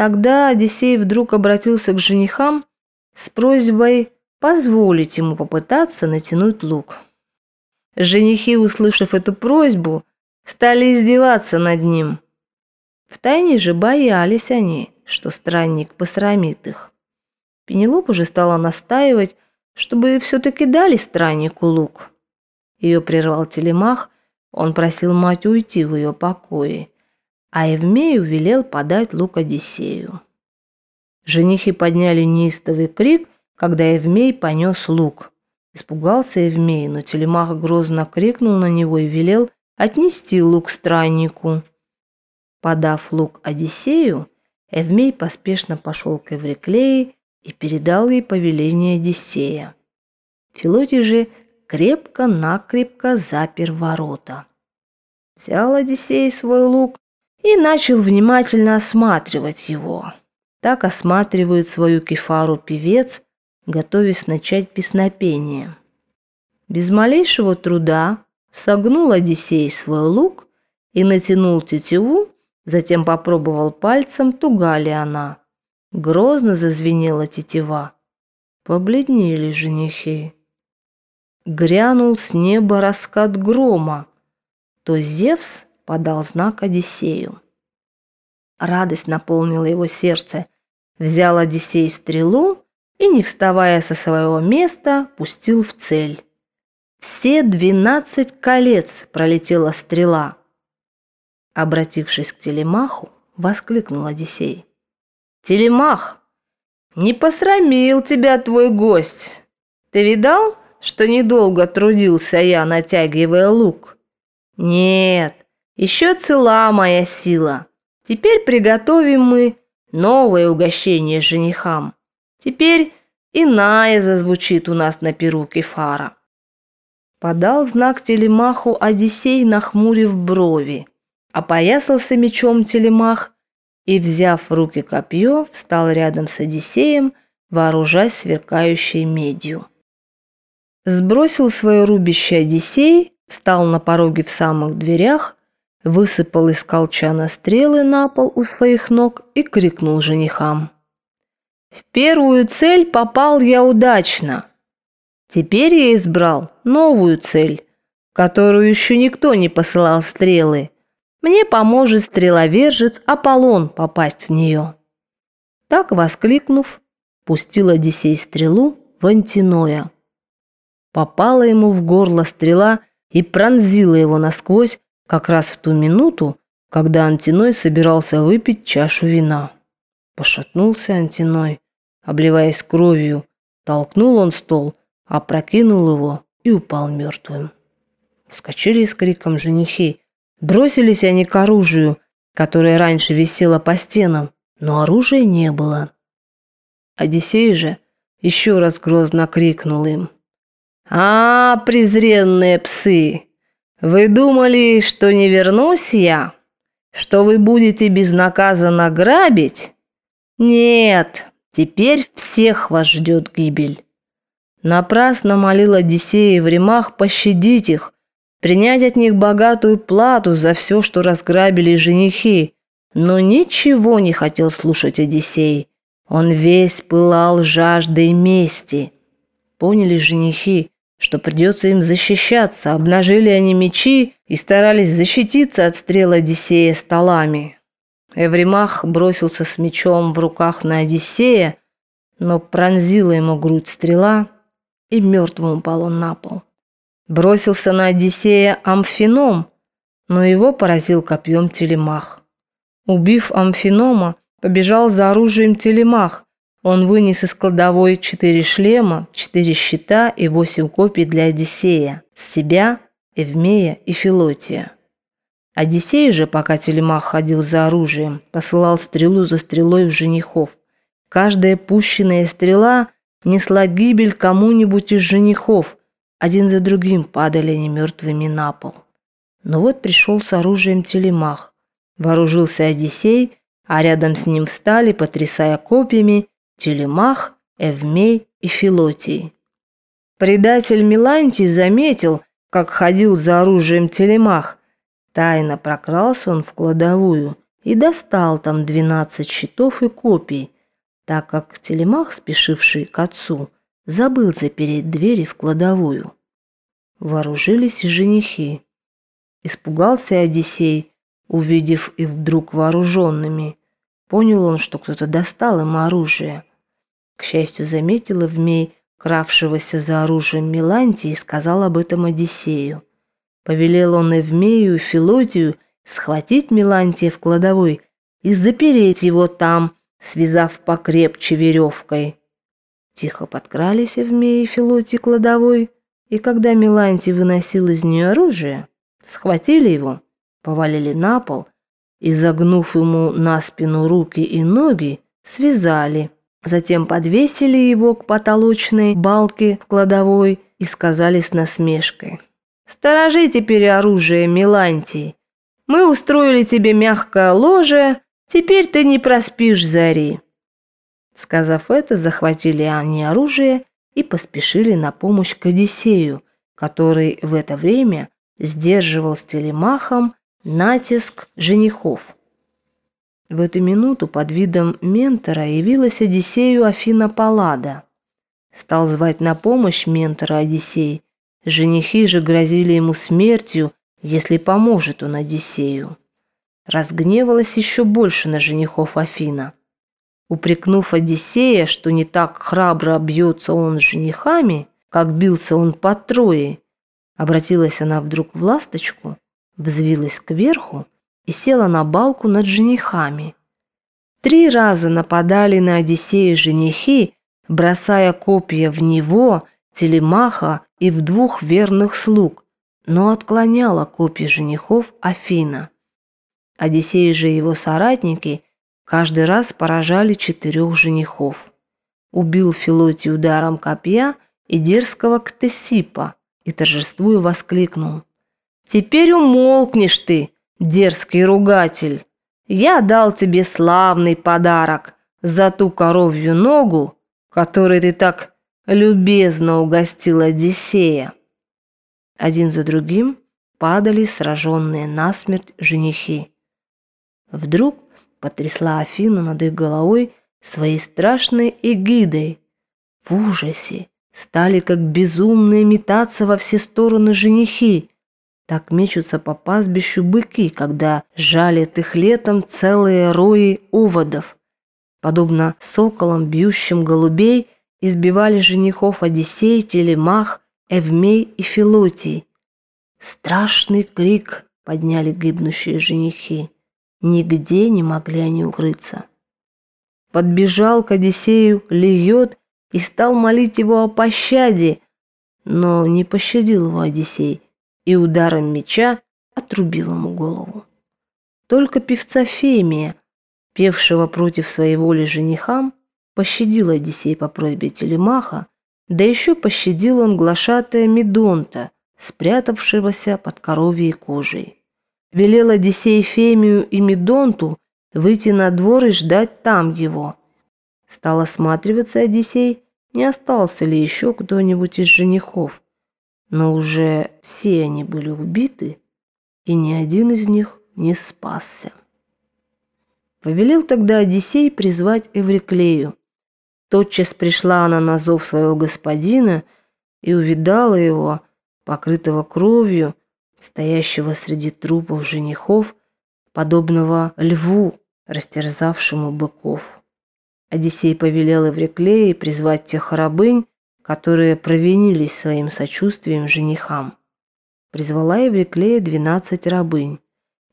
Тогда Одиссей вдруг обратился к женихам с просьбой позволить ему попытаться натянуть лук. Женихи, услышав эту просьбу, стали издеваться над ним. Втайне же боялись они, что странник посрамит их. Пенелопа же стала настаивать, чтобы все-таки дали страннику лук. Ее прервал телемах, он просил мать уйти в ее покое, а Евмею велел подать лук Одиссею. Женихи подняли неистовый крик, когда Евмей понес лук. Испугался Евмей, но Телемах грозно крикнул на него и велел отнести лук страннику. Подав лук Одиссею, Евмей поспешно пошел к Евриклее и передал ей повеление Одиссея. Филотий же крепко-накрепко запер ворота. Взял Одиссей свой лук и начал внимательно осматривать его. Так осматривает свою кефару певец, готовясь начать песнопение. Без малейшего труда согнул Одиссей свой лук и натянул тетиву, затем попробовал пальцем, туга ли она. Грозно зазвенела тетива. Побледнели женихи. Грянул с неба раскат грома. То Зевс подал знак Одиссею. Радость наполнила его сердце. Взял Одиссей стрелу и, не вставая со своего места, пустил в цель. Все двенадцать колец пролетела стрела. Обратившись к Телемаху, воскликнул Одиссей. «Телемах, не посрамил тебя твой гость. Ты видал, что недолго трудился я, натягивая лук? Нет, еще цела моя сила. Теперь приготовим мы новое угощение женихам. Теперь иная зазвучит у нас на перу кефара. Подал знак телемаху Одиссей, нахмурив брови. Опоясался мечом телемах и, взяв в руки копье, встал рядом с Одиссеем, вооружаясь сверкающей медью. Сбросил свое рубище Одиссей, встал на пороге в самых дверях высыпал из колчана стрелы на пол у своих ног и крикнул женихам. «В первую цель попал я удачно. Теперь я избрал новую цель, которую еще никто не посылал стрелы. Мне поможет стреловержец Аполлон попасть в нее». Так, воскликнув, пустил Одиссей стрелу в Антиноя. Попала ему в горло стрела и пронзила его насквозь, как раз в ту минуту, когда Антиной собирался выпить чашу вина. Пошатнулся Антиной, обливаясь кровью, толкнул он стол, опрокинул его и упал мертвым. Вскочили с криком женихи, бросились они к оружию, которое раньше висело по стенам, но оружия не было. Одиссей же еще раз грозно крикнул им. «А, презренные псы! Вы думали, что не вернусь я? Что вы будете безнаказанно грабить? Нет, теперь всех вас ждет гибель. Напрасно молил Одиссея в ремах пощадить их, принять от них богатую плату за все, что разграбили женихи, но ничего не хотел слушать Одиссей. Он весь пылал жаждой мести. Поняли женихи, что придется им защищаться. Обнажили они мечи и старались защититься от стрел Одиссея столами. Эвримах бросился с мечом в руках на Одиссея, но пронзила ему грудь стрела, и мертвым упал он на пол. Бросился на Одиссея Амфином, но его поразил копьем Телемах. Убив Амфинома, побежал за оружием Телемах, он вынес из кладовой четыре шлема, четыре щита и восемь копий для Одиссея, себя, Эвмея и Филотия. Одиссей же, пока Телемах ходил за оружием, посылал стрелу за стрелой в женихов. Каждая пущенная стрела несла гибель кому-нибудь из женихов, один за другим падали они мертвыми на пол. Но вот пришел с оружием Телемах. Вооружился Одиссей, а рядом с ним встали, потрясая копьями, Телемах, Эвмей и Филотий. Предатель Милантий заметил, как ходил за оружием Телемах. Тайно прокрался он в кладовую и достал там двенадцать щитов и копий, так как Телемах, спешивший к отцу, забыл запереть двери в кладовую. Вооружились и женихи. Испугался Одиссей, увидев их вдруг вооруженными. Понял он, что кто-то достал им оружие. К счастью, заметил Эвмей, кравшегося за оружием Милантии, и сказал об этом Одиссею. Повелел он Эвмею и Филотию схватить Милантия в кладовой и запереть его там, связав покрепче веревкой. Тихо подкрались Эвмея и Филотий кладовой, и когда Милантий выносил из нее оружие, схватили его, повалили на пол и, загнув ему на спину руки и ноги, связали. Затем подвесили его к потолочной балке в кладовой и сказали с насмешкой. «Сторожи теперь оружие, Милантий. Мы устроили тебе мягкое ложе, теперь ты не проспишь зари». Сказав это, захватили они оружие и поспешили на помощь к Одиссею, который в это время сдерживал с телемахом натиск женихов. В эту минуту под видом ментора явилась Одиссею Афина Паллада. Стал звать на помощь ментора Одиссей. Женихи же грозили ему смертью, если поможет он Одиссею. Разгневалась еще больше на женихов Афина. Упрекнув Одиссея, что не так храбро бьется он с женихами, как бился он по Трое, обратилась она вдруг в ласточку, взвилась кверху и села на балку над женихами. Три раза нападали на Одиссея женихи, бросая копья в него, Телемаха и в двух верных слуг, но отклоняла копья женихов Афина. Одиссей же и его соратники каждый раз поражали четырех женихов. Убил Филоти ударом копья и дерзкого Ктесипа и торжествуя воскликнул. «Теперь умолкнешь ты, дерзкий ругатель. Я дал тебе славный подарок за ту коровью ногу, которой ты так любезно угостил Одиссея. Один за другим падали сраженные насмерть женихи. Вдруг потрясла Афину над их головой своей страшной эгидой. В ужасе стали как безумные метаться во все стороны женихи, так мечутся по пастбищу быки, когда жалят их летом целые рои оводов. Подобно соколам, бьющим голубей, избивали женихов Одиссей, Телемах, Эвмей и Филотий. Страшный крик подняли гибнущие женихи. Нигде не могли они укрыться. Подбежал к Одиссею Льет и стал молить его о пощаде, но не пощадил его Одиссей, и ударом меча отрубил ему голову. Только певца Фемия, певшего против своей воли женихам, пощадил Одиссей по просьбе Телемаха, да еще пощадил он глашатая Медонта, спрятавшегося под коровьей кожей. Велел Одиссей Фемию и Медонту выйти на двор и ждать там его. Стал осматриваться Одиссей, не остался ли еще кто-нибудь из женихов но уже все они были убиты, и ни один из них не спасся. Повелел тогда Одиссей призвать Эвриклею. Тотчас пришла она на зов своего господина и увидала его, покрытого кровью, стоящего среди трупов женихов, подобного льву, растерзавшему быков. Одиссей повелел Эвриклее призвать тех рабынь, которые провинились своим сочувствием женихам. Призвала Евриклея двенадцать рабынь.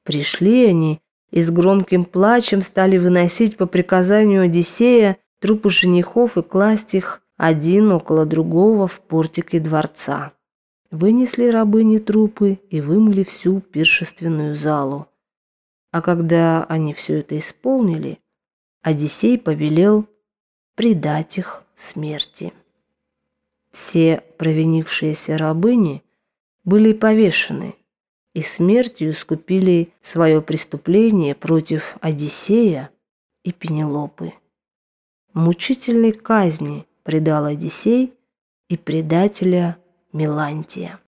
Пришли они и с громким плачем стали выносить по приказанию Одиссея трупы женихов и класть их один около другого в портике дворца. Вынесли рабыни трупы и вымыли всю пиршественную залу. А когда они все это исполнили, Одиссей повелел предать их смерти. Все провинившиеся рабыни были повешены и смертью искупили свое преступление против Одиссея и Пенелопы. Мучительной казни предал Одиссей и предателя Мелантия.